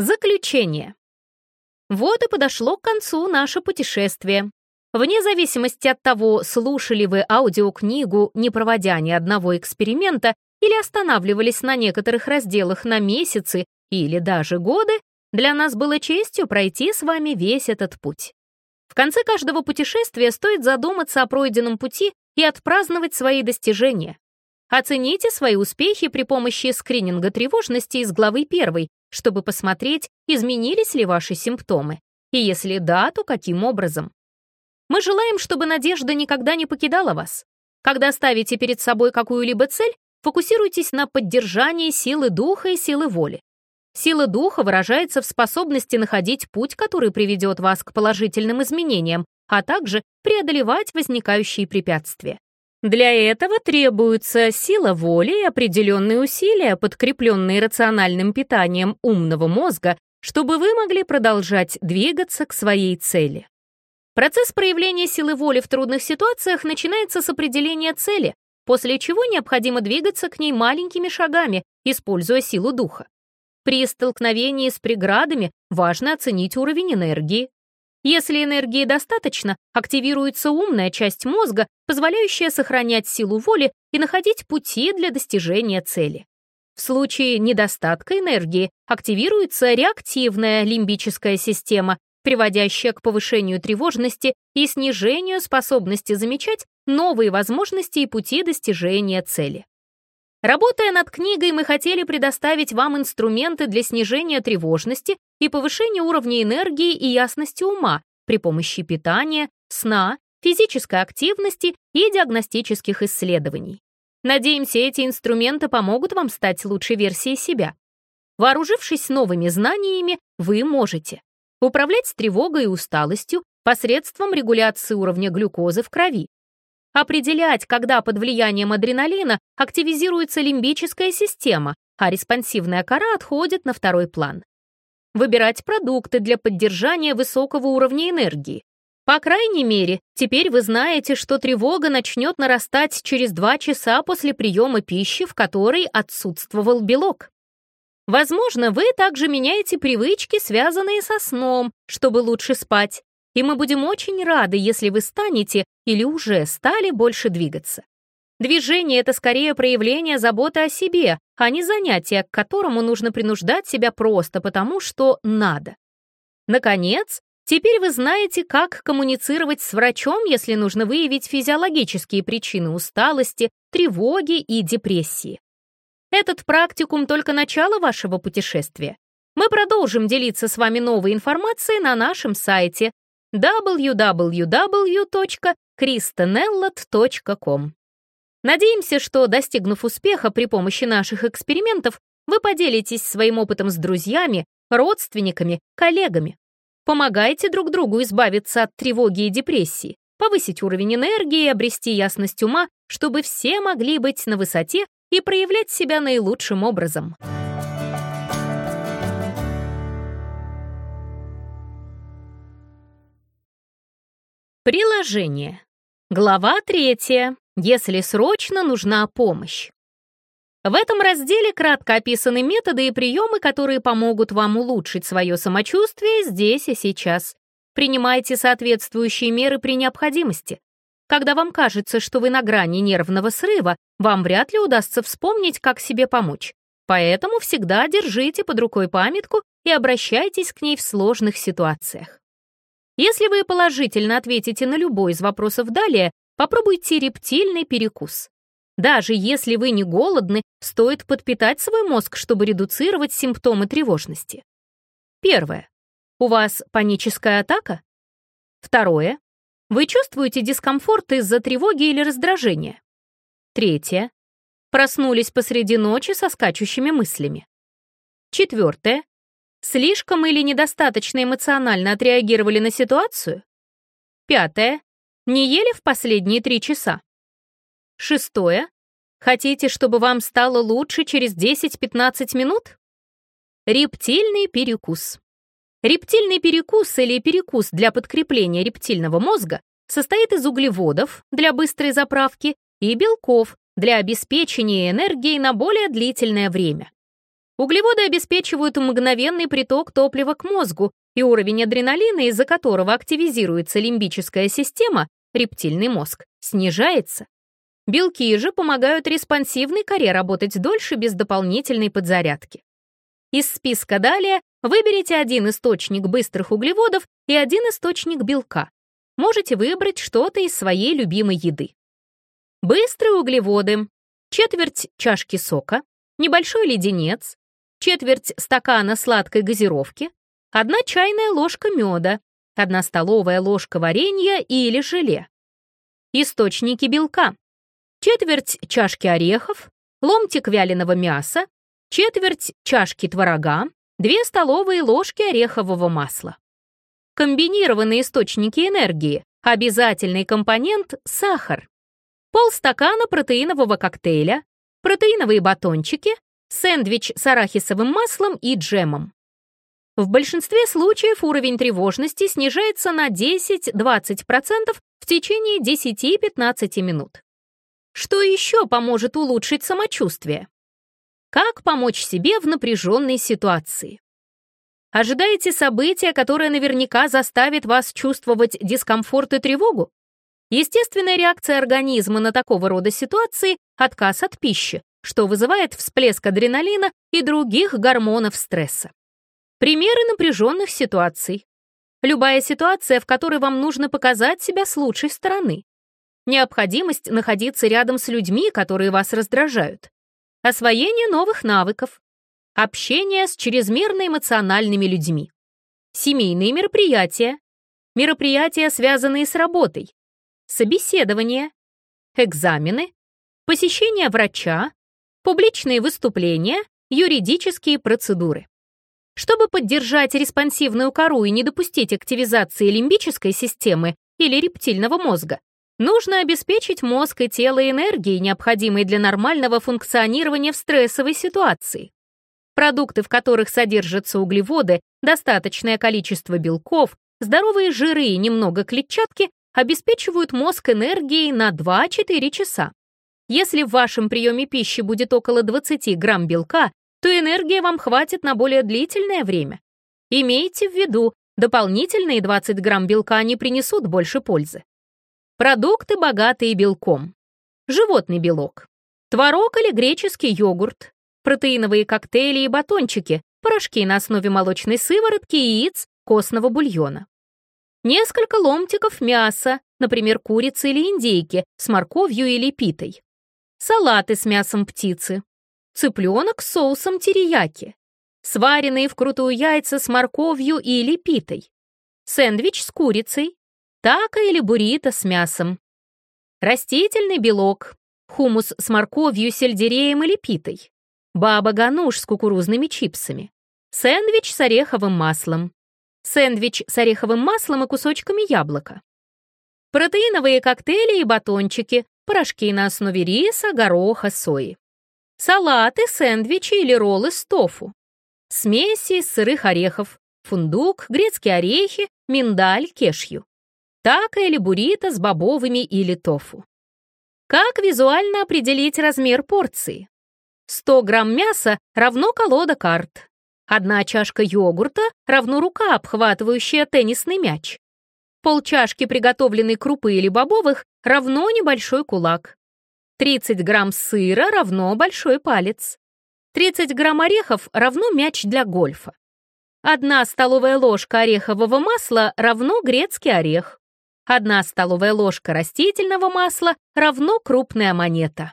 Заключение. Вот и подошло к концу наше путешествие. Вне зависимости от того, слушали вы аудиокнигу, не проводя ни одного эксперимента, или останавливались на некоторых разделах на месяцы или даже годы, для нас было честью пройти с вами весь этот путь. В конце каждого путешествия стоит задуматься о пройденном пути и отпраздновать свои достижения. Оцените свои успехи при помощи скрининга тревожности из главы 1, чтобы посмотреть, изменились ли ваши симптомы, и если да, то каким образом. Мы желаем, чтобы надежда никогда не покидала вас. Когда ставите перед собой какую-либо цель, фокусируйтесь на поддержании силы духа и силы воли. Сила духа выражается в способности находить путь, который приведет вас к положительным изменениям, а также преодолевать возникающие препятствия. Для этого требуется сила воли и определенные усилия, подкрепленные рациональным питанием умного мозга, чтобы вы могли продолжать двигаться к своей цели. Процесс проявления силы воли в трудных ситуациях начинается с определения цели, после чего необходимо двигаться к ней маленькими шагами, используя силу духа. При столкновении с преградами важно оценить уровень энергии, если энергии достаточно, активируется умная часть мозга, позволяющая сохранять силу воли и находить пути для достижения цели. В случае недостатка энергии активируется реактивная лимбическая система, приводящая к повышению тревожности и снижению способности замечать новые возможности и пути достижения цели. Работая над книгой, мы хотели предоставить вам инструменты для снижения тревожности и повышения уровня энергии и ясности ума при помощи питания, сна, физической активности и диагностических исследований. Надеемся, эти инструменты помогут вам стать лучшей версией себя. Вооружившись новыми знаниями, вы можете управлять тревогой и усталостью посредством регуляции уровня глюкозы в крови, определять, когда под влиянием адреналина активизируется лимбическая система, а респонсивная кора отходит на второй план. Выбирать продукты для поддержания высокого уровня энергии. По крайней мере, теперь вы знаете, что тревога начнет нарастать через 2 часа после приема пищи, в которой отсутствовал белок. Возможно, вы также меняете привычки, связанные со сном, чтобы лучше спать, и мы будем очень рады, если вы станете или уже стали больше двигаться. Движение — это скорее проявление заботы о себе, а не занятие, к которому нужно принуждать себя просто потому, что надо. Наконец, теперь вы знаете, как коммуницировать с врачом, если нужно выявить физиологические причины усталости, тревоги и депрессии. Этот практикум только начало вашего путешествия. Мы продолжим делиться с вами новой информацией на нашем сайте www.kristenellat.com. Надеемся, что, достигнув успеха при помощи наших экспериментов, вы поделитесь своим опытом с друзьями, родственниками, коллегами. Помогайте друг другу избавиться от тревоги и депрессии, повысить уровень энергии и обрести ясность ума, чтобы все могли быть на высоте и проявлять себя наилучшим образом. Приложение. Глава третья. Если срочно нужна помощь. В этом разделе кратко описаны методы и приемы, которые помогут вам улучшить свое самочувствие здесь и сейчас. Принимайте соответствующие меры при необходимости. Когда вам кажется, что вы на грани нервного срыва, вам вряд ли удастся вспомнить, как себе помочь. Поэтому всегда держите под рукой памятку и обращайтесь к ней в сложных ситуациях. Если вы положительно ответите на любой из вопросов далее, попробуйте рептильный перекус. Даже если вы не голодны, стоит подпитать свой мозг, чтобы редуцировать симптомы тревожности. Первое. У вас паническая атака? Второе. Вы чувствуете дискомфорт из-за тревоги или раздражения? Третье. Проснулись посреди ночи со скачущими мыслями. Четвертое. Слишком или недостаточно эмоционально отреагировали на ситуацию? Пятое. Не ели в последние три часа? Шестое. Хотите, чтобы вам стало лучше через 10-15 минут? Рептильный перекус. Рептильный перекус или перекус для подкрепления рептильного мозга состоит из углеводов для быстрой заправки и белков для обеспечения энергией на более длительное время. Углеводы обеспечивают мгновенный приток топлива к мозгу, и уровень адреналина, из-за которого активизируется лимбическая система, рептильный мозг, снижается. Белки же помогают респонсивной коре работать дольше без дополнительной подзарядки. Из списка далее выберите один источник быстрых углеводов и один источник белка. Можете выбрать что-то из своей любимой еды. Быстрые углеводы. Четверть чашки сока, небольшой леденец, четверть стакана сладкой газировки, одна чайная ложка меда, одна столовая ложка варенья или желе. Источники белка. Четверть чашки орехов, ломтик вяленого мяса, четверть чашки творога, две столовые ложки орехового масла. Комбинированные источники энергии. Обязательный компонент – сахар. Полстакана протеинового коктейля, протеиновые батончики, сэндвич с арахисовым маслом и джемом. В большинстве случаев уровень тревожности снижается на 10-20% в течение 10-15 минут. Что еще поможет улучшить самочувствие? Как помочь себе в напряженной ситуации? Ожидаете события, которое наверняка заставит вас чувствовать дискомфорт и тревогу? Естественная реакция организма на такого рода ситуации – отказ от пищи, что вызывает всплеск адреналина и других гормонов стресса. Примеры напряженных ситуаций. Любая ситуация, в которой вам нужно показать себя с лучшей стороны. Необходимость находиться рядом с людьми, которые вас раздражают. Освоение новых навыков. Общение с чрезмерно эмоциональными людьми. Семейные мероприятия. Мероприятия, связанные с работой. Собеседование. Экзамены. Посещение врача публичные выступления, юридические процедуры. Чтобы поддержать респонсивную кору и не допустить активизации лимбической системы или рептильного мозга, нужно обеспечить мозг и тело энергией, необходимой для нормального функционирования в стрессовой ситуации. Продукты, в которых содержатся углеводы, достаточное количество белков, здоровые жиры и немного клетчатки обеспечивают мозг энергией на 2-4 часа. Если в вашем приеме пищи будет около 20 грамм белка, то энергии вам хватит на более длительное время. Имейте в виду, дополнительные 20 грамм белка не принесут больше пользы. Продукты, богатые белком. Животный белок. Творог или греческий йогурт. Протеиновые коктейли и батончики, порошки на основе молочной сыворотки, яиц, костного бульона. Несколько ломтиков мяса, например, курицы или индейки, с морковью или питой салаты с мясом птицы, цыпленок с соусом терияки, сваренные вкрутую яйца с морковью или питой, сэндвич с курицей, тако или буррито с мясом, растительный белок, хумус с морковью, сельдереем или питой, баба-гануш с кукурузными чипсами, сэндвич с ореховым маслом, сэндвич с ореховым маслом и кусочками яблока, протеиновые коктейли и батончики, порошки на основе риса, гороха, сои. Салаты, сэндвичи или роллы с тофу. Смеси из сырых орехов, фундук, грецкие орехи, миндаль, кешью. Тако или буррито с бобовыми или тофу. Как визуально определить размер порции? 100 грамм мяса равно колода карт. Одна чашка йогурта равно рука, обхватывающая теннисный мяч. Полчашки приготовленной крупы или бобовых равно небольшой кулак. 30 грамм сыра равно большой палец. 30 грамм орехов равно мяч для гольфа. Одна столовая ложка орехового масла равно грецкий орех. Одна столовая ложка растительного масла равно крупная монета.